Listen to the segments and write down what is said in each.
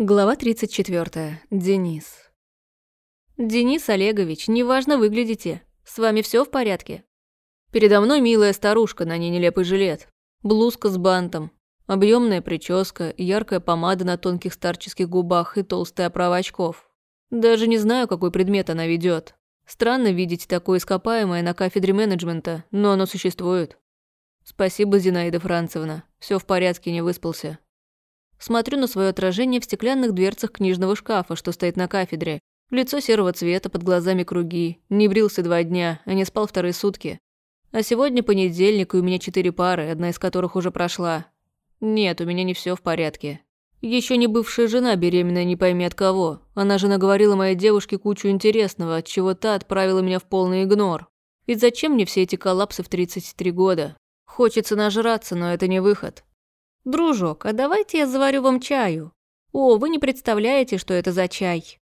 Глава 34. Денис. «Денис Олегович, неважно выглядите. С вами все в порядке?» Передо мной милая старушка, на ней нелепый жилет. Блузка с бантом, объемная прическа, яркая помада на тонких старческих губах и толстая оправа очков. Даже не знаю, какой предмет она ведет. Странно видеть такое ископаемое на кафедре менеджмента, но оно существует. Спасибо, Зинаида Францевна. Все в порядке, не выспался. Смотрю на свое отражение в стеклянных дверцах книжного шкафа, что стоит на кафедре. Лицо серого цвета, под глазами круги. Не брился два дня, а не спал вторые сутки. А сегодня понедельник, и у меня четыре пары, одна из которых уже прошла. Нет, у меня не все в порядке. Еще не бывшая жена беременная не пойми от кого. Она же наговорила моей девушке кучу интересного, от чего та отправила меня в полный игнор. И зачем мне все эти коллапсы в 33 года? Хочется нажраться, но это не выход. «Дружок, а давайте я заварю вам чаю. О, вы не представляете, что это за чай.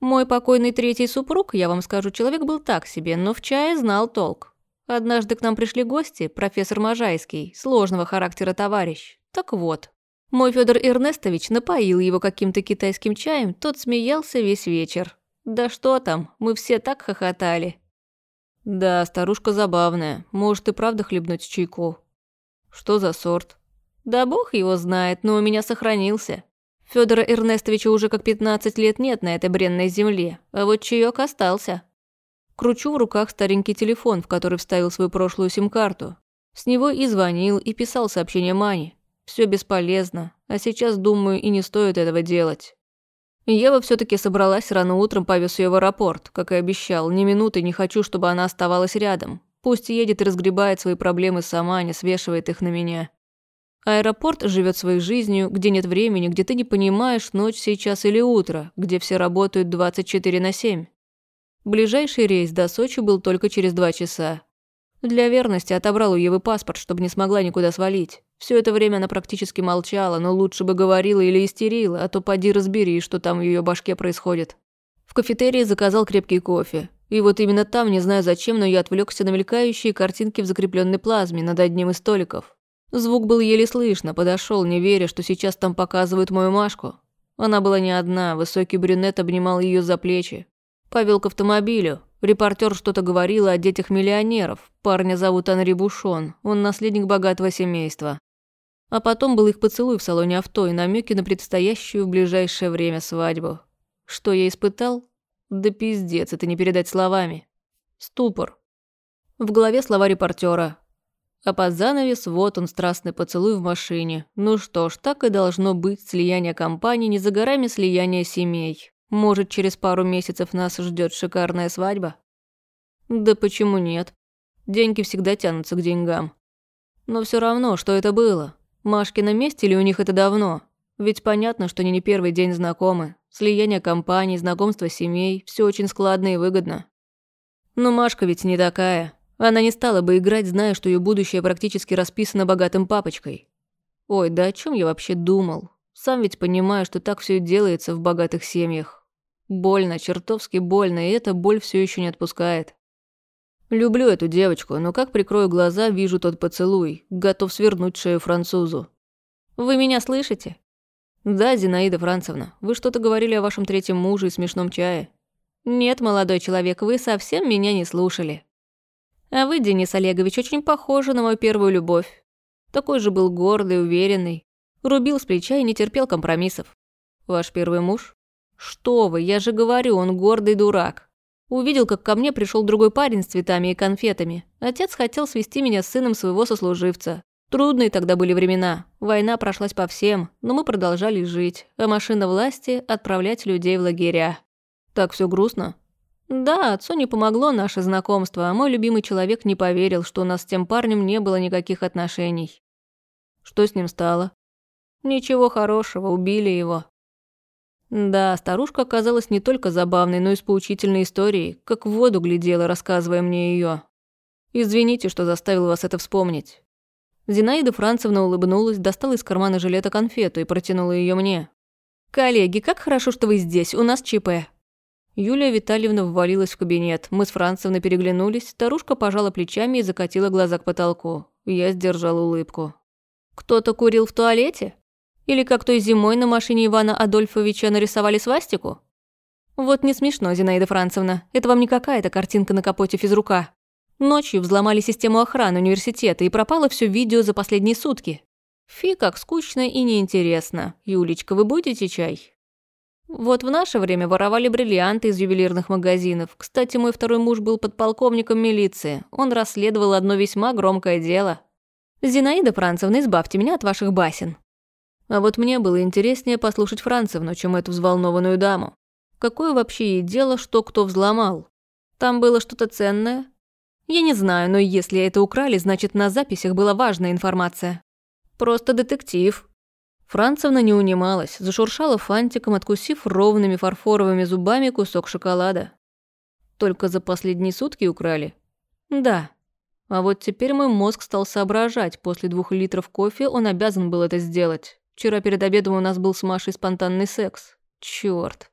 Мой покойный третий супруг, я вам скажу, человек был так себе, но в чае знал толк. Однажды к нам пришли гости, профессор Можайский, сложного характера товарищ. Так вот, мой Федор Эрнестович напоил его каким-то китайским чаем, тот смеялся весь вечер. Да что там, мы все так хохотали. Да, старушка забавная, может и правда хлебнуть чайку. Что за сорт? Да бог его знает, но у меня сохранился. Федора Эрнестовича уже как 15 лет нет на этой бренной земле, а вот чаек остался. Кручу в руках старенький телефон, в который вставил свою прошлую сим-карту. С него и звонил, и писал сообщение Мане. Все бесполезно, а сейчас, думаю, и не стоит этого делать. Ева все таки собралась рано утром, повез ее в аэропорт, как и обещал. Ни минуты не хочу, чтобы она оставалась рядом. Пусть едет и разгребает свои проблемы сама, не свешивает их на меня. Аэропорт живет своей жизнью, где нет времени, где ты не понимаешь, ночь сейчас или утро, где все работают 24 на 7. Ближайший рейс до Сочи был только через два часа. Для верности отобрал у Евы паспорт, чтобы не смогла никуда свалить. Все это время она практически молчала, но лучше бы говорила или истерила, а то поди разбери, что там в ее башке происходит. В кафетерии заказал крепкий кофе. И вот именно там, не знаю зачем, но я отвлекся на мелькающие картинки в закрепленной плазме над одним из столиков. Звук был еле слышно, подошел, не веря, что сейчас там показывают мою Машку. Она была не одна, высокий брюнет обнимал ее за плечи. Повел к автомобилю. Репортер что-то говорил о детях миллионеров. Парня зовут Анри Бушон, он наследник богатого семейства. А потом был их поцелуй в салоне авто и намеки на предстоящую в ближайшее время свадьбу. Что я испытал? Да пиздец, это не передать словами. Ступор. В голове слова репортера. А под занавес вот он, страстный поцелуй в машине. Ну что ж, так и должно быть слияние компаний, не за горами слияние семей. Может, через пару месяцев нас ждет шикарная свадьба? Да почему нет? Деньги всегда тянутся к деньгам. Но все равно, что это было? Машки на месте или у них это давно? Ведь понятно, что они не первый день знакомы. Слияние компаний, знакомство семей – все очень складно и выгодно. Но Машка ведь не такая. Она не стала бы играть, зная, что ее будущее практически расписано богатым папочкой. Ой, да о чем я вообще думал? Сам ведь понимаю, что так все и делается в богатых семьях. Больно, чертовски больно, и эта боль все еще не отпускает. Люблю эту девочку, но как прикрою глаза, вижу тот поцелуй, готов свернуть шею французу. Вы меня слышите? Да, Зинаида Францевна, вы что-то говорили о вашем третьем муже и смешном чае. Нет, молодой человек, вы совсем меня не слушали. А вы, Денис Олегович, очень похожи на мою первую любовь. Такой же был гордый, уверенный. Рубил с плеча и не терпел компромиссов. Ваш первый муж? Что вы, я же говорю, он гордый дурак. Увидел, как ко мне пришел другой парень с цветами и конфетами. Отец хотел свести меня с сыном своего сослуживца. Трудные тогда были времена. Война прошлась по всем, но мы продолжали жить, а машина власти – отправлять людей в лагеря. Так все грустно. Да, отцу не помогло наше знакомство, а мой любимый человек не поверил, что у нас с тем парнем не было никаких отношений. Что с ним стало? Ничего хорошего, убили его. Да, старушка оказалась не только забавной, но и с поучительной историей, как в воду глядела, рассказывая мне ее. Извините, что заставил вас это вспомнить. Зинаида Францевна улыбнулась, достала из кармана жилета конфету и протянула ее мне. «Коллеги, как хорошо, что вы здесь, у нас ЧП». Юлия Витальевна ввалилась в кабинет. Мы с Францевной переглянулись, старушка пожала плечами и закатила глаза к потолку. Я сдержал улыбку. «Кто-то курил в туалете?» Или как той зимой на машине Ивана Адольфовича нарисовали свастику? Вот не смешно, Зинаида Францевна, это вам не какая-то картинка на капоте физрука. Ночью взломали систему охраны университета и пропало все видео за последние сутки. Фи, как скучно и неинтересно. Юлечка, вы будете чай? Вот в наше время воровали бриллианты из ювелирных магазинов. Кстати, мой второй муж был подполковником милиции. Он расследовал одно весьма громкое дело. Зинаида Францевна, избавьте меня от ваших басен. А вот мне было интереснее послушать Францевну, чем эту взволнованную даму. Какое вообще ей дело, что кто взломал? Там было что-то ценное? Я не знаю, но если это украли, значит на записях была важная информация. Просто детектив, Францевна не унималась, зашуршала фантиком, откусив ровными фарфоровыми зубами кусок шоколада. Только за последние сутки украли? Да. А вот теперь мой мозг стал соображать. После двух литров кофе он обязан был это сделать. Вчера перед обедом у нас был с Машей спонтанный секс. Чёрт.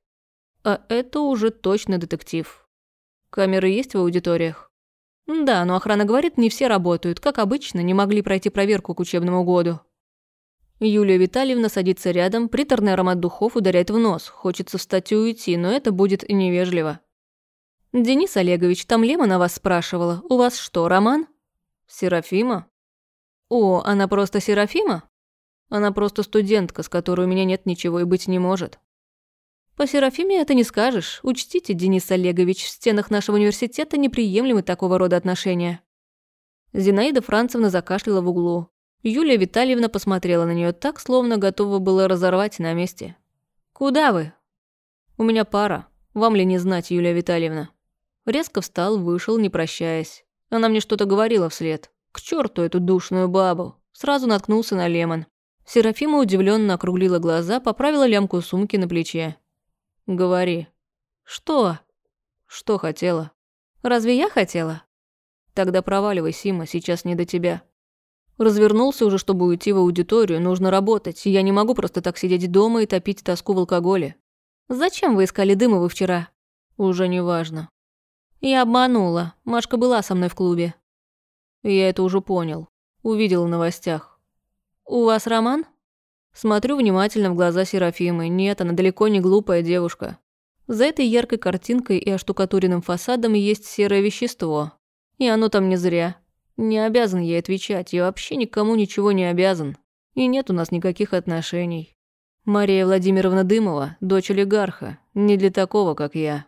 А это уже точно детектив. Камеры есть в аудиториях? Да, но охрана говорит, не все работают. Как обычно, не могли пройти проверку к учебному году. Юлия Витальевна садится рядом, приторный аромат духов ударяет в нос. Хочется встать и уйти, но это будет невежливо. «Денис Олегович, там Лема на вас спрашивала. У вас что, роман?» «Серафима?» «О, она просто Серафима?» «Она просто студентка, с которой у меня нет ничего и быть не может». «По Серафиме это не скажешь. Учтите, Денис Олегович, в стенах нашего университета неприемлемы такого рода отношения». Зинаида Францевна закашляла в углу. Юлия Витальевна посмотрела на нее так, словно готова была разорвать на месте. «Куда вы?» «У меня пара. Вам ли не знать, Юлия Витальевна?» Резко встал, вышел, не прощаясь. Она мне что-то говорила вслед. «К черту эту душную бабу!» Сразу наткнулся на Лемон. Серафима удивленно округлила глаза, поправила лямку сумки на плече. «Говори». «Что?» «Что хотела?» «Разве я хотела?» «Тогда проваливай, Сима, сейчас не до тебя». Развернулся уже, чтобы уйти в аудиторию, нужно работать, я не могу просто так сидеть дома и топить тоску в алкоголе. Зачем вы искали Дымову вчера? Уже не важно. Я обманула, Машка была со мной в клубе. Я это уже понял, увидел в новостях. У вас роман? Смотрю внимательно в глаза Серафимы. Нет, она далеко не глупая девушка. За этой яркой картинкой и оштукатуренным фасадом есть серое вещество. И оно там не зря. Не обязан ей отвечать, я вообще никому ничего не обязан. И нет у нас никаких отношений. Мария Владимировна Дымова – дочь олигарха, не для такого, как я.